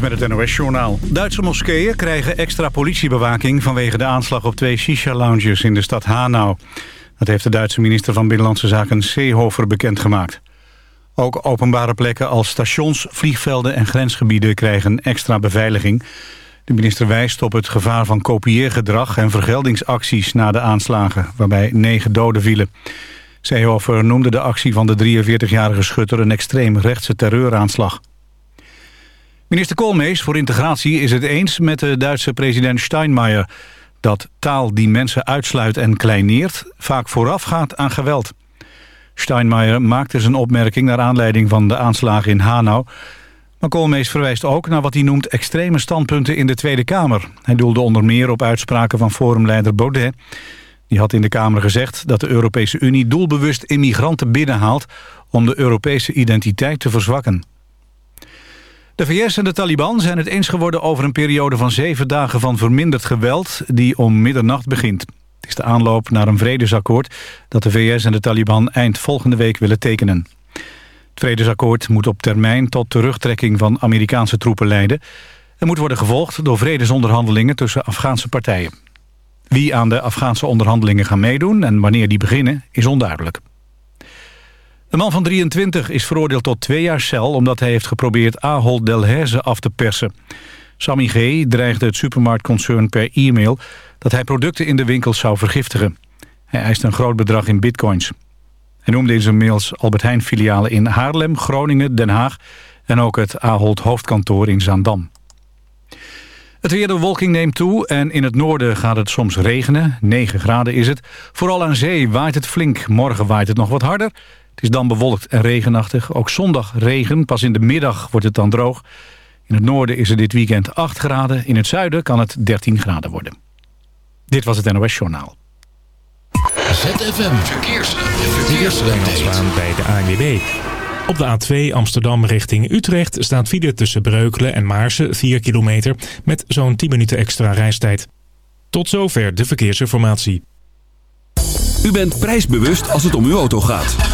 met het NOS-journaal. Duitse moskeeën krijgen extra politiebewaking... vanwege de aanslag op twee shisha-lounges in de stad Hanau. Dat heeft de Duitse minister van Binnenlandse Zaken Seehofer bekendgemaakt. Ook openbare plekken als stations, vliegvelden en grensgebieden... krijgen extra beveiliging. De minister wijst op het gevaar van kopieergedrag... en vergeldingsacties na de aanslagen, waarbij negen doden vielen. Seehofer noemde de actie van de 43-jarige schutter... een extreem rechtse terreuraanslag. Minister Koolmees voor integratie is het eens met de Duitse president Steinmeier... dat taal die mensen uitsluit en kleineert vaak voorafgaat aan geweld. Steinmeier maakte zijn opmerking naar aanleiding van de aanslagen in Hanau... maar Koolmees verwijst ook naar wat hij noemt extreme standpunten in de Tweede Kamer. Hij doelde onder meer op uitspraken van forumleider Baudet... Die had in de Kamer gezegd dat de Europese Unie doelbewust immigranten binnenhaalt om de Europese identiteit te verzwakken. De VS en de Taliban zijn het eens geworden over een periode van zeven dagen van verminderd geweld die om middernacht begint. Het is de aanloop naar een vredesakkoord dat de VS en de Taliban eind volgende week willen tekenen. Het vredesakkoord moet op termijn tot terugtrekking van Amerikaanse troepen leiden... en moet worden gevolgd door vredesonderhandelingen tussen Afghaanse partijen. Wie aan de Afghaanse onderhandelingen gaan meedoen en wanneer die beginnen is onduidelijk. De man van 23 is veroordeeld tot twee jaar cel... omdat hij heeft geprobeerd Ahold Delhaize af te persen. Sammy G. dreigde het supermarktconcern per e-mail... dat hij producten in de winkels zou vergiftigen. Hij eiste een groot bedrag in bitcoins. Hij noemde zijn mails Albert Heijn-filialen in Haarlem, Groningen, Den Haag... en ook het Ahold hoofdkantoor in Zaandam. Het weer, de bewolking neemt toe en in het noorden gaat het soms regenen. 9 graden is het. Vooral aan zee waait het flink. Morgen waait het nog wat harder. Het is dan bewolkt en regenachtig. Ook zondag regen, pas in de middag wordt het dan droog. In het noorden is het dit weekend 8 graden. In het zuiden kan het 13 graden worden. Dit was het NOS Journaal. ZFM Verkeers. Verkeers. bij de ANWB. Op de A2 Amsterdam richting Utrecht staat file tussen Breukelen en Maarsen 4 kilometer met zo'n 10 minuten extra reistijd. Tot zover de verkeersinformatie. U bent prijsbewust als het om uw auto gaat.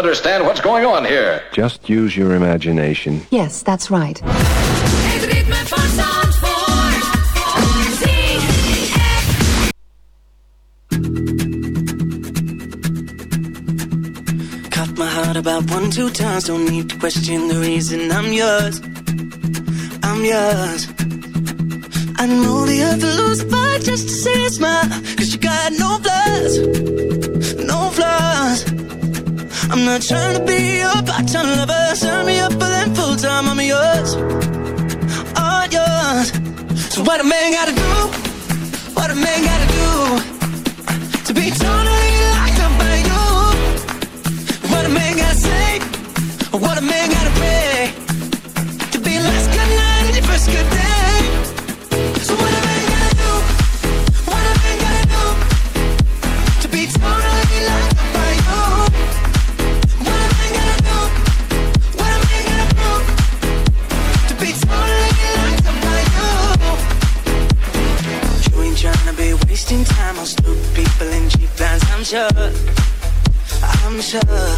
understand what's going on here. Just use your imagination. Yes, that's right. Cut my heart about one, two times. Don't need to question the reason I'm yours. I'm yours. I know the other lose fight just to see a smile. Cause you got no flaws, no flaws. I'm not trying to be your part-time lover. Sign me up for them full-time, I'm yours. All yours. So what a man gotta do What a man gotta do To be totally locked up by you. What a man gotta say What a man gotta pay To be last good night and your first good day. sure, I'm sure.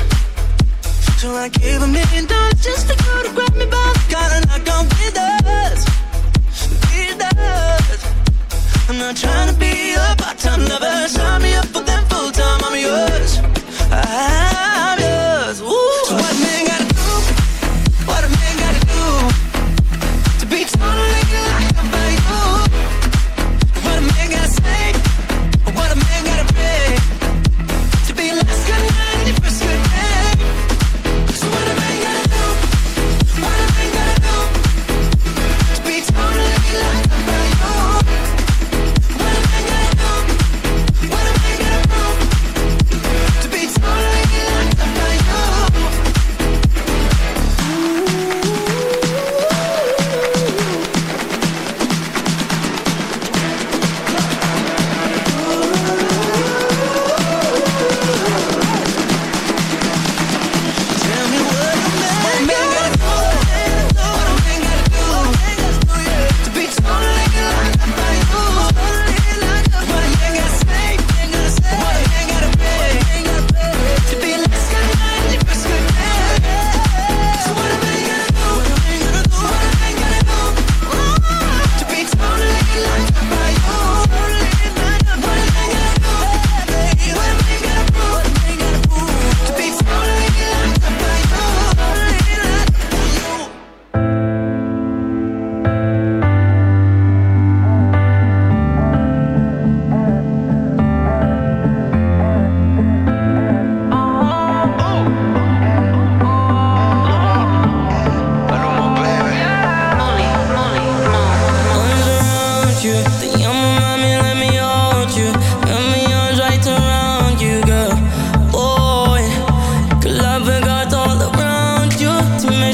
So I gave a million dollars just to go to grab me by the collar, and not go with us, with us. I'm not trying to be a part-time lover, sorry.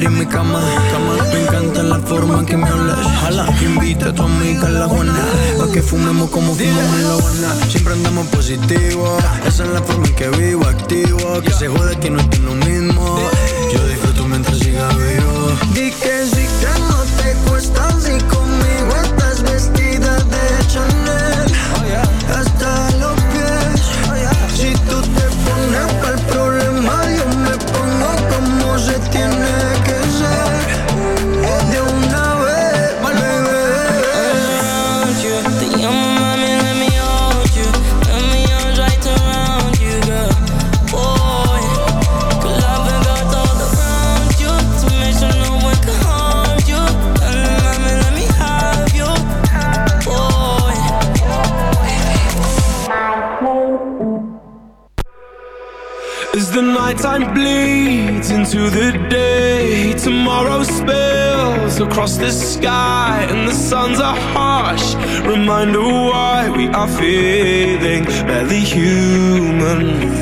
en mi cama. Me encanta la forma en que me hablas. Jala, invita a tu amiga a la Juana. Pa' que fumemos como fumamos en la Habana. Siempre andamos positivo. Esa es la forma en que vivo, activo. Que se jode que no estoy lo mismo. Yo disfruto mientras siga vivo. time bleeds into the day. Tomorrow spills across the sky, and the suns are harsh. Reminder why we are feeling barely human.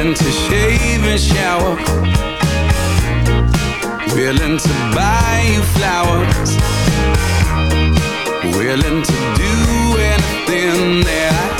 willing to shave and shower. Willing to buy you flowers. Willing to do anything that I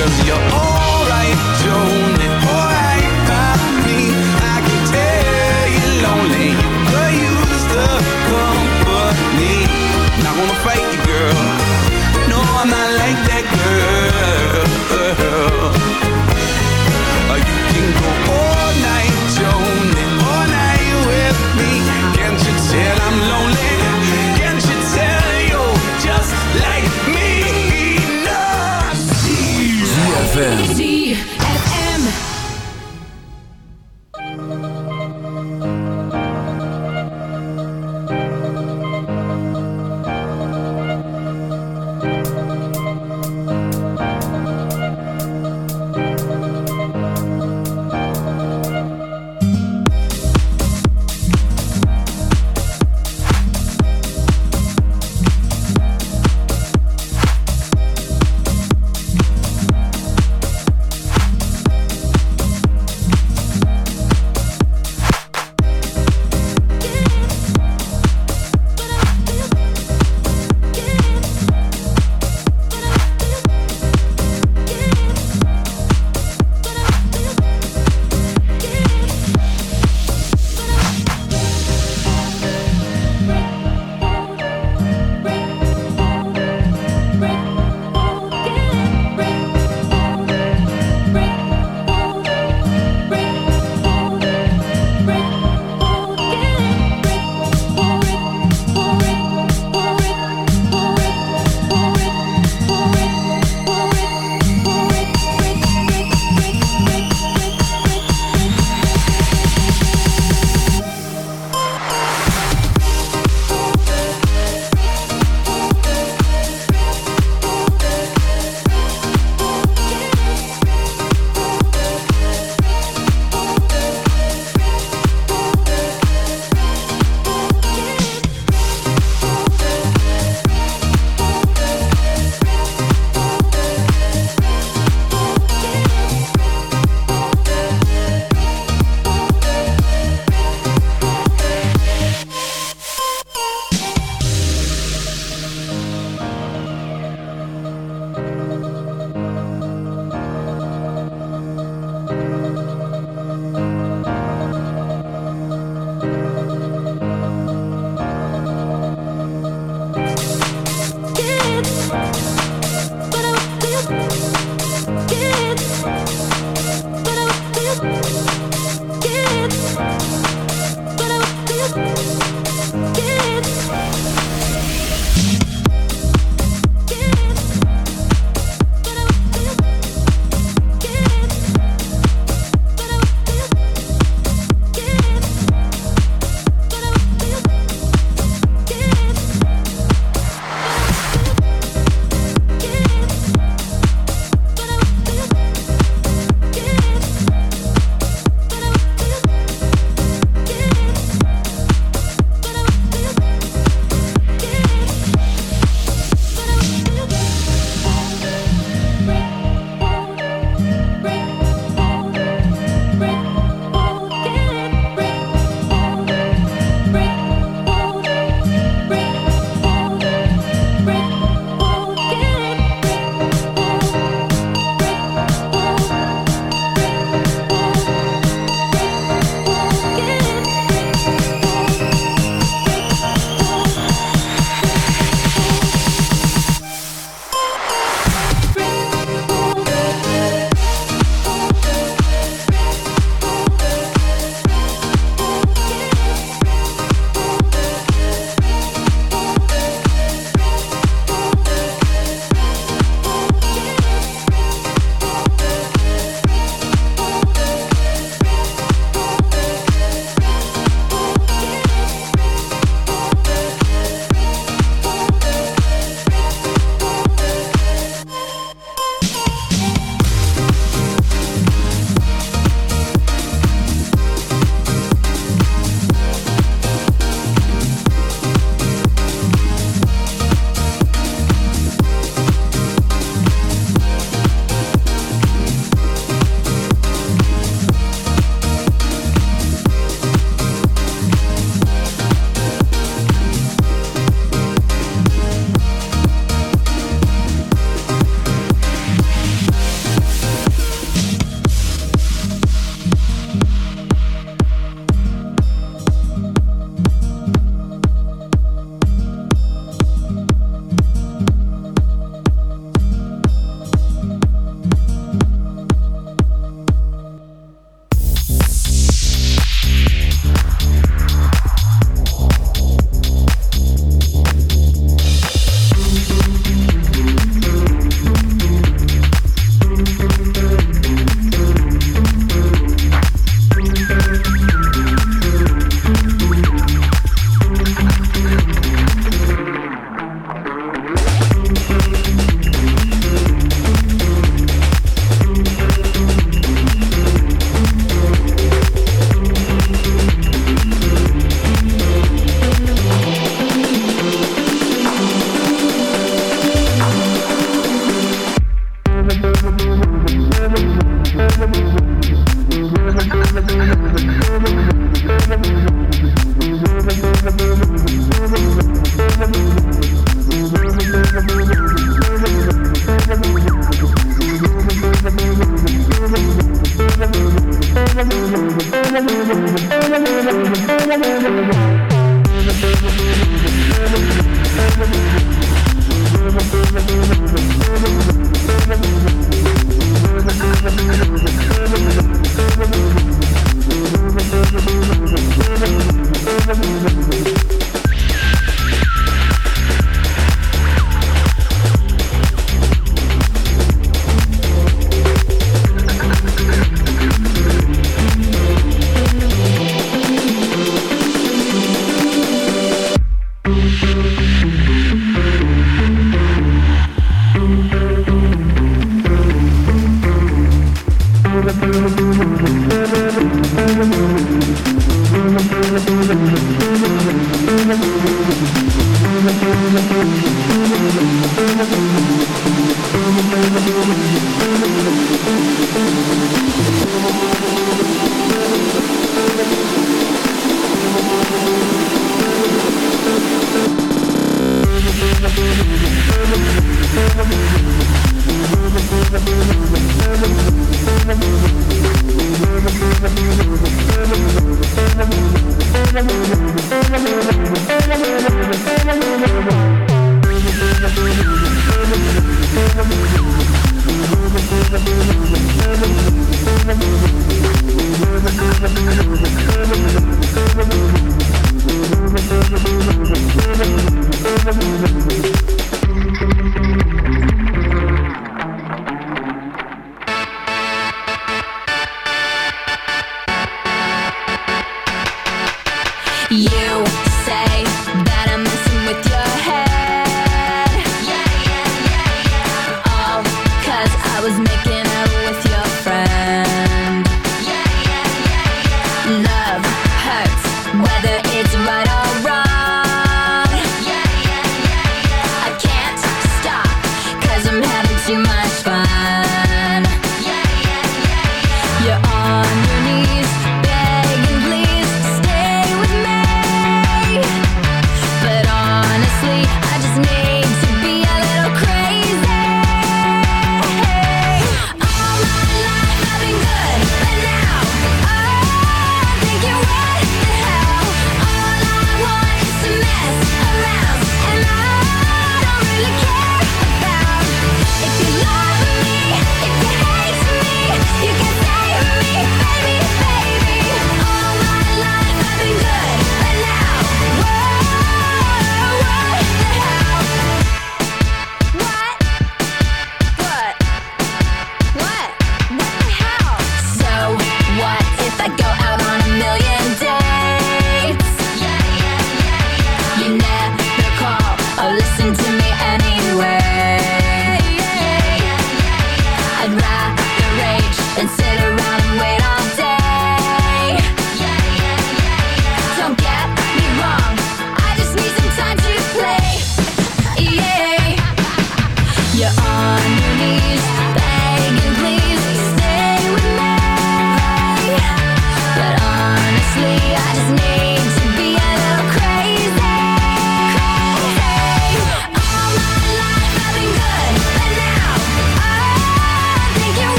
Cause you're alright,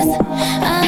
I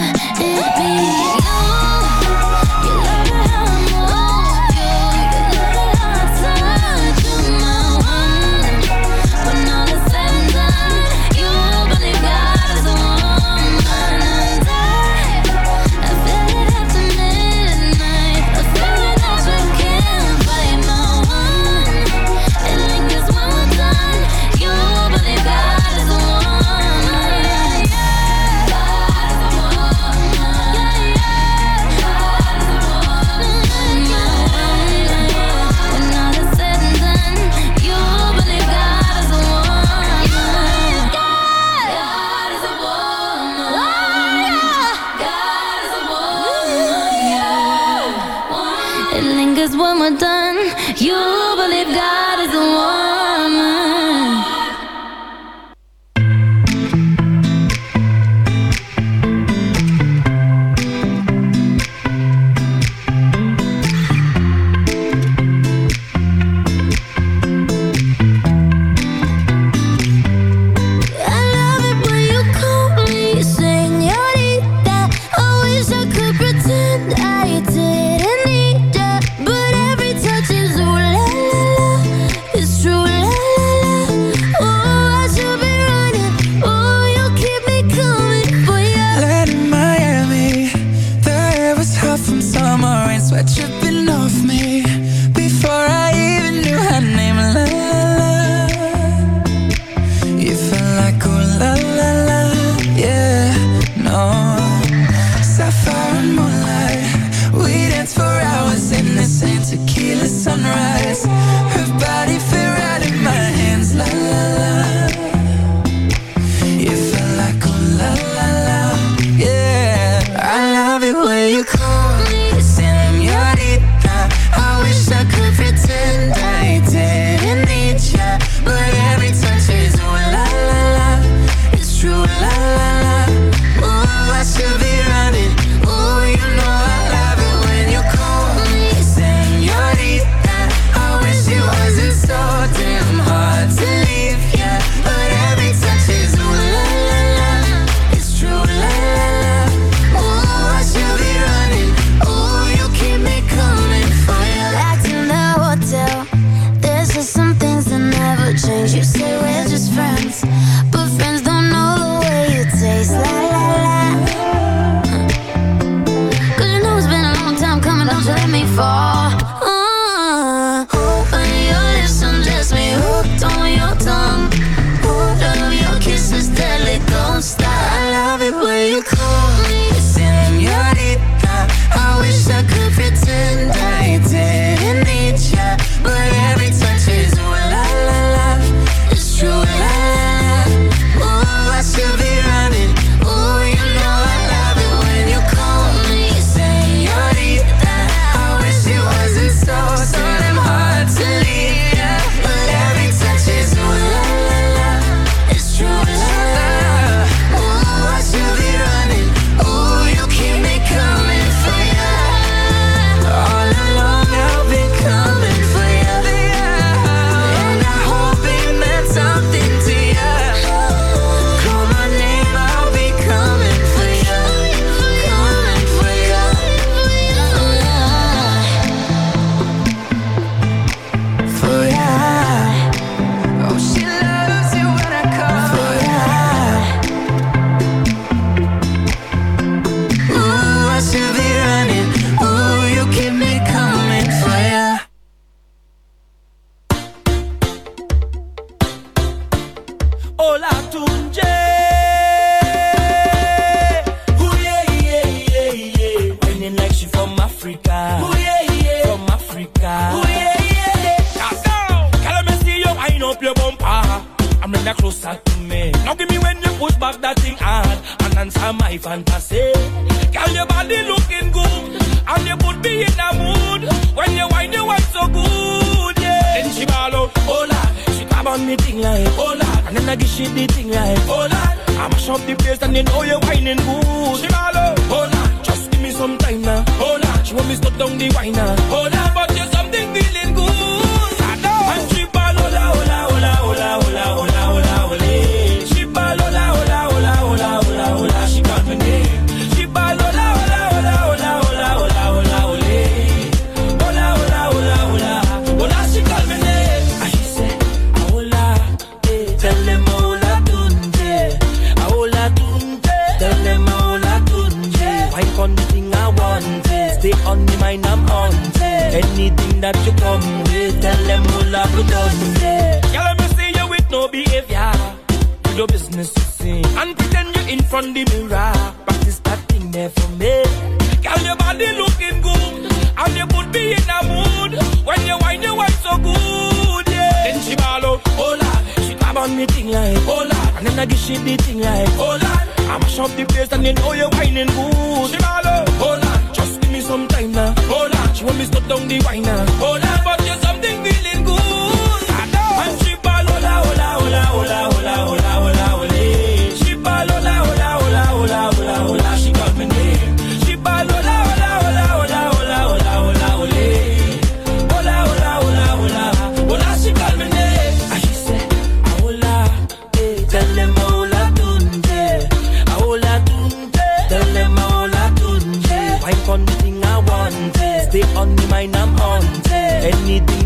on me thing like, oh lord, and then I give she the thing like, oh lord. I mash up the place and you know you're whining good. She out, oh lord, just give me some time now, oh lord. She want me stop down the wine now, oh lord, but you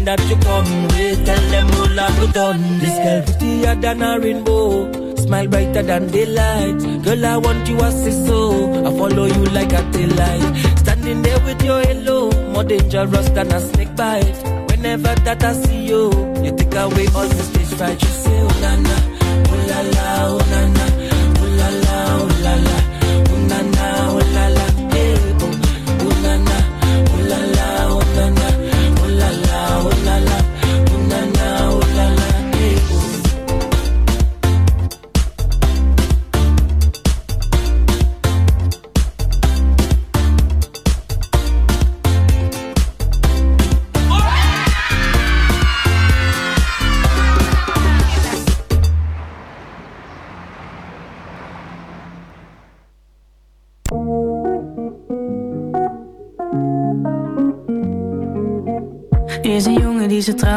That you come with, tell them hola tunje. This girl prettier than a rainbow. Smile brighter than daylight. Girl, I want you as a so. I follow you like a daylight. Standing there with your halo, more dangerous than a snake bite. Whenever that I see you, you take away all the stage fright. You say, oh na na, oh la la, oh na na, oh la la, oh la la, oh, oh,